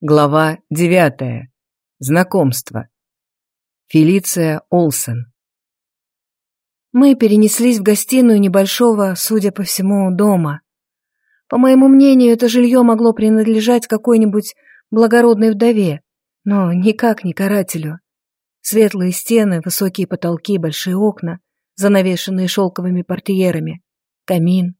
Глава девятая. Знакомство. Фелиция Олсен. Мы перенеслись в гостиную небольшого, судя по всему, дома. По моему мнению, это жилье могло принадлежать какой-нибудь благородной вдове, но никак не карателю. Светлые стены, высокие потолки, большие окна, занавешенные шелковыми портьерами, камин.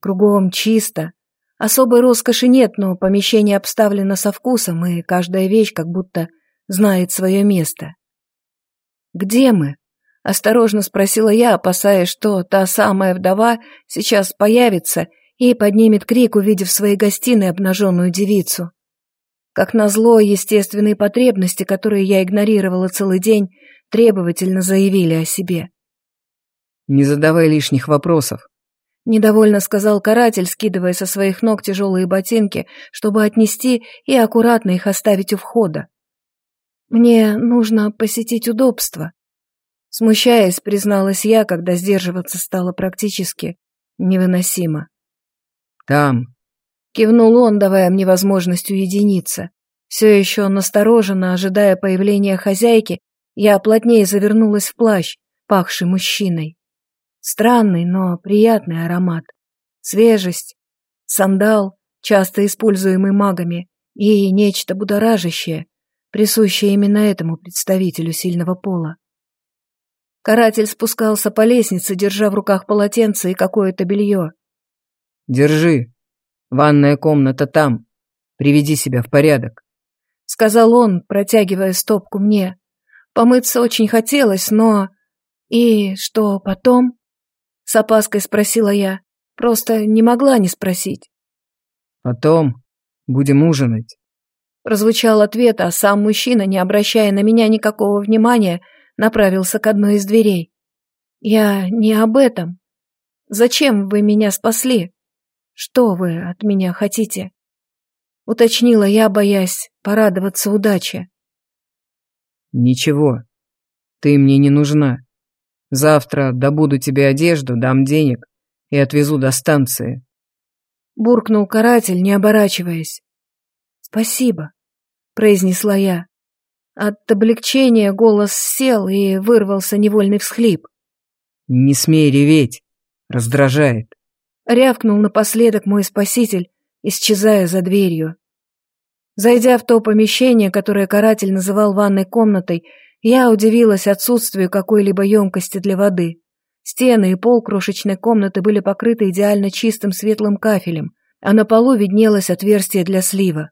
Кругом чисто, Особой роскоши нет, но помещение обставлено со вкусом, и каждая вещь как будто знает свое место. «Где мы?» — осторожно спросила я, опасаясь, что та самая вдова сейчас появится и поднимет крик, увидев в своей гостиной обнаженную девицу. Как назло, естественные потребности, которые я игнорировала целый день, требовательно заявили о себе. «Не задавай лишних вопросов», Недовольно сказал каратель, скидывая со своих ног тяжелые ботинки, чтобы отнести и аккуратно их оставить у входа. «Мне нужно посетить удобство». Смущаясь, призналась я, когда сдерживаться стало практически невыносимо. «Там». Кивнул он, давая мне возможность уединиться. Все еще настороженно, ожидая появления хозяйки, я плотнее завернулась в плащ, пахший мужчиной. Странный, но приятный аромат. Свежесть, сандал, часто используемый магами, и нечто будоражащее, присущее именно этому представителю сильного пола. Каратель спускался по лестнице, держа в руках полотенце и какое-то белье. «Держи. Ванная комната там. Приведи себя в порядок», — сказал он, протягивая стопку мне. Помыться очень хотелось, но... И что потом? С опаской спросила я. Просто не могла не спросить. «Потом будем ужинать». Прозвучал ответ, а сам мужчина, не обращая на меня никакого внимания, направился к одной из дверей. «Я не об этом. Зачем вы меня спасли? Что вы от меня хотите?» Уточнила я, боясь порадоваться удаче. «Ничего. Ты мне не нужна. Завтра добуду тебе одежду, дам денег и отвезу до станции. Буркнул каратель, не оборачиваясь. Спасибо, произнесла я. От облегчения голос сел и вырвался невольный всхлип. Не смей реветь, раздражает. Рявкнул напоследок мой спаситель, исчезая за дверью. Зайдя в то помещение, которое каратель называл ванной комнатой, я удивилась отсутствию какой-либо емкости для воды. Стены и пол крошечной комнаты были покрыты идеально чистым светлым кафелем, а на полу виднелось отверстие для слива.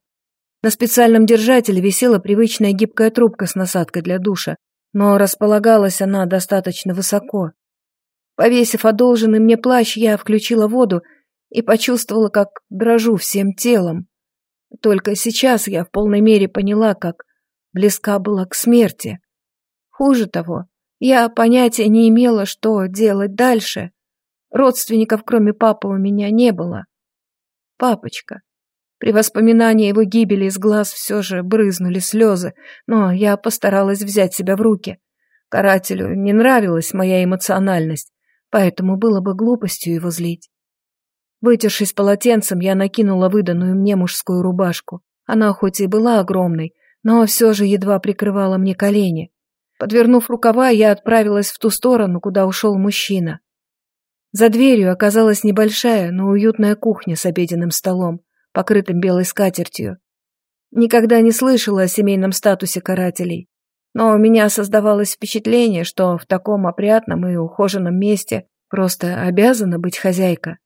На специальном держателе висела привычная гибкая трубка с насадкой для душа, но располагалась она достаточно высоко. Повесив одолженный мне плащ, я включила воду и почувствовала, как дрожу всем телом. Только сейчас я в полной мере поняла, как близка была к смерти. Хуже того, я понятия не имела, что делать дальше. Родственников, кроме папы, у меня не было. Папочка. При воспоминании его гибели из глаз все же брызнули слезы, но я постаралась взять себя в руки. Карателю не нравилась моя эмоциональность, поэтому было бы глупостью его злить. Вытершись полотенцем, я накинула выданную мне мужскую рубашку. Она хоть и была огромной, но все же едва прикрывала мне колени. Подвернув рукава, я отправилась в ту сторону, куда ушел мужчина. За дверью оказалась небольшая, но уютная кухня с обеденным столом, покрытым белой скатертью. Никогда не слышала о семейном статусе карателей, но у меня создавалось впечатление, что в таком опрятном и ухоженном месте просто обязана быть хозяйка.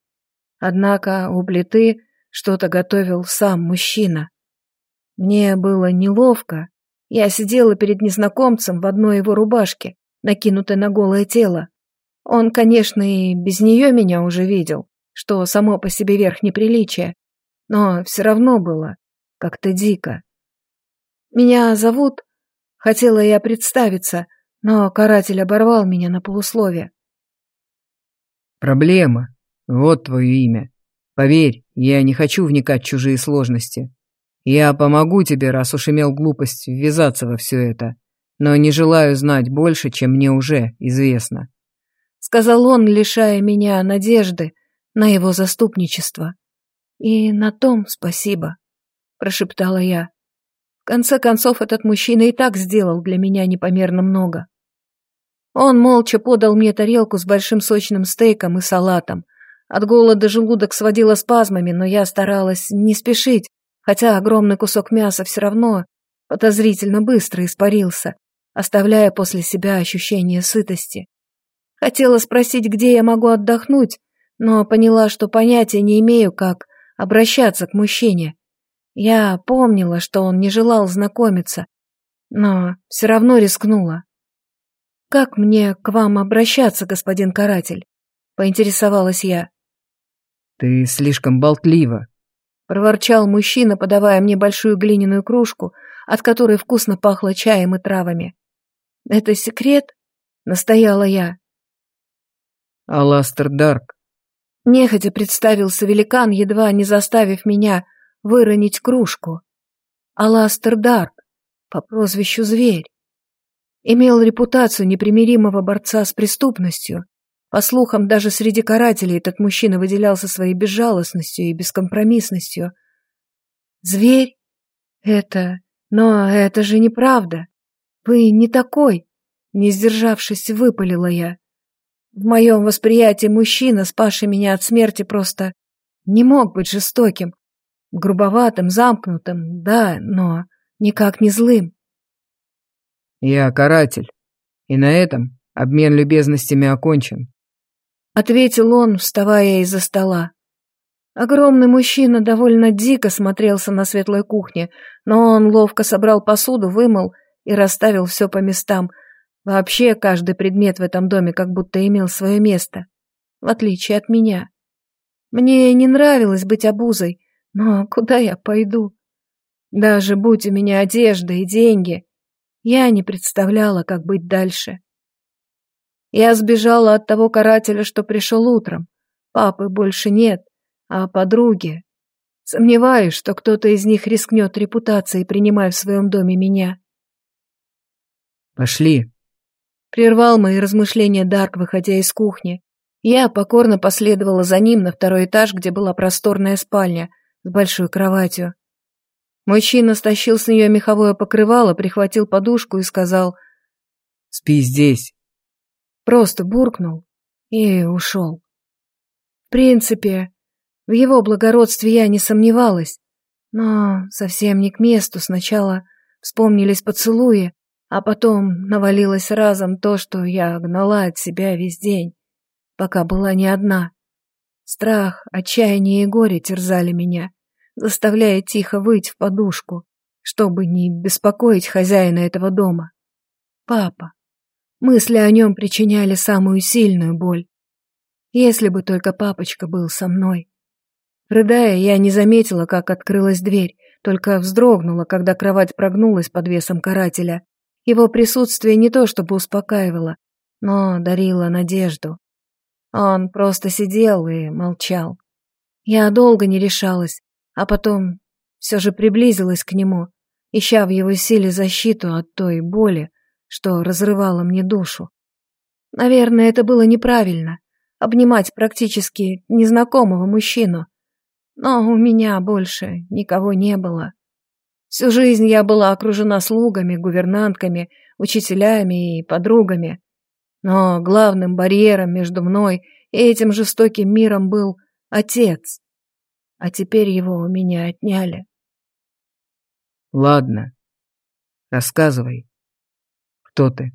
Однако у плиты что-то готовил сам мужчина. Мне было неловко, я сидела перед незнакомцем в одной его рубашке, накинутой на голое тело. Он, конечно, и без нее меня уже видел, что само по себе верх неприличия, но все равно было как-то дико. «Меня зовут...» Хотела я представиться, но каратель оборвал меня на полусловие. «Проблема. Вот твое имя. Поверь, я не хочу вникать в чужие сложности. Я помогу тебе, раз уж имел глупость ввязаться во все это, но не желаю знать больше, чем мне уже известно. Сказал он, лишая меня надежды на его заступничество. И на том спасибо, прошептала я. В конце концов, этот мужчина и так сделал для меня непомерно много. Он молча подал мне тарелку с большим сочным стейком и салатом. От голода желудок сводило спазмами, но я старалась не спешить, хотя огромный кусок мяса все равно подозрительно быстро испарился, оставляя после себя ощущение сытости. Хотела спросить, где я могу отдохнуть, но поняла, что понятия не имею, как обращаться к мужчине. Я помнила, что он не желал знакомиться, но все равно рискнула. «Как мне к вам обращаться, господин каратель?» — поинтересовалась я. «Ты слишком болтлива», — проворчал мужчина, подавая мне большую глиняную кружку, от которой вкусно пахло чаем и травами. «Это секрет?» — настояла я. «Аластер Дарк». Нехотя представился великан, едва не заставив меня выронить кружку. Аластер Дарк, по прозвищу Зверь. Имел репутацию непримиримого борца с преступностью. По слухам, даже среди карателей этот мужчина выделялся своей безжалостностью и бескомпромиссностью. Зверь? Это... Но это же неправда. Вы не такой. Не сдержавшись, выпалила я. В моем восприятии мужчина, спасший меня от смерти, просто не мог быть жестоким. Грубоватым, замкнутым, да, но никак не злым. «Я каратель, и на этом обмен любезностями окончен», — ответил он, вставая из-за стола. Огромный мужчина довольно дико смотрелся на светлой кухне, но он ловко собрал посуду, вымыл и расставил все по местам. Вообще, каждый предмет в этом доме как будто имел свое место, в отличие от меня. Мне не нравилось быть обузой, но куда я пойду? Даже будь у меня одежда и деньги, я не представляла, как быть дальше. Я сбежала от того карателя, что пришел утром. Папы больше нет, а подруги... Сомневаюсь, что кто-то из них рискнет репутацией, принимая в своем доме меня. «Пошли», — прервал мои размышления Дарк, выходя из кухни. Я покорно последовала за ним на второй этаж, где была просторная спальня, с большой кроватью. Мужчина стащил с нее меховое покрывало, прихватил подушку и сказал «Спи здесь». Просто буркнул и ушел. В принципе, в его благородстве я не сомневалась, но совсем не к месту сначала вспомнились поцелуи, а потом навалилось разом то, что я гнала от себя весь день, пока была не одна. Страх, отчаяние и горе терзали меня, заставляя тихо выть в подушку, чтобы не беспокоить хозяина этого дома. Папа. Мысли о нем причиняли самую сильную боль. Если бы только папочка был со мной. Рыдая, я не заметила, как открылась дверь, только вздрогнула, когда кровать прогнулась под весом карателя. Его присутствие не то чтобы успокаивало, но дарило надежду. Он просто сидел и молчал. Я долго не решалась, а потом все же приблизилась к нему, ища в его силе защиту от той боли, что разрывала мне душу. Наверное, это было неправильно — обнимать практически незнакомого мужчину. Но у меня больше никого не было. Всю жизнь я была окружена слугами, гувернантками, учителями и подругами. Но главным барьером между мной и этим жестоким миром был отец. А теперь его у меня отняли. Ладно, рассказывай. Кто ты?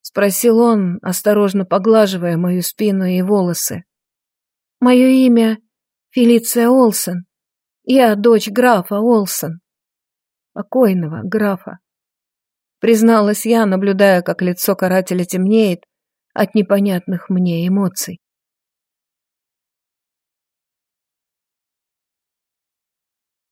Спросил он, осторожно поглаживая мою спину и волосы. Мое имя Фелиция Олсен. Я дочь графа Олсен. Покойного графа. Призналась я, наблюдая, как лицо карателя темнеет, от непонятных мне эмоций.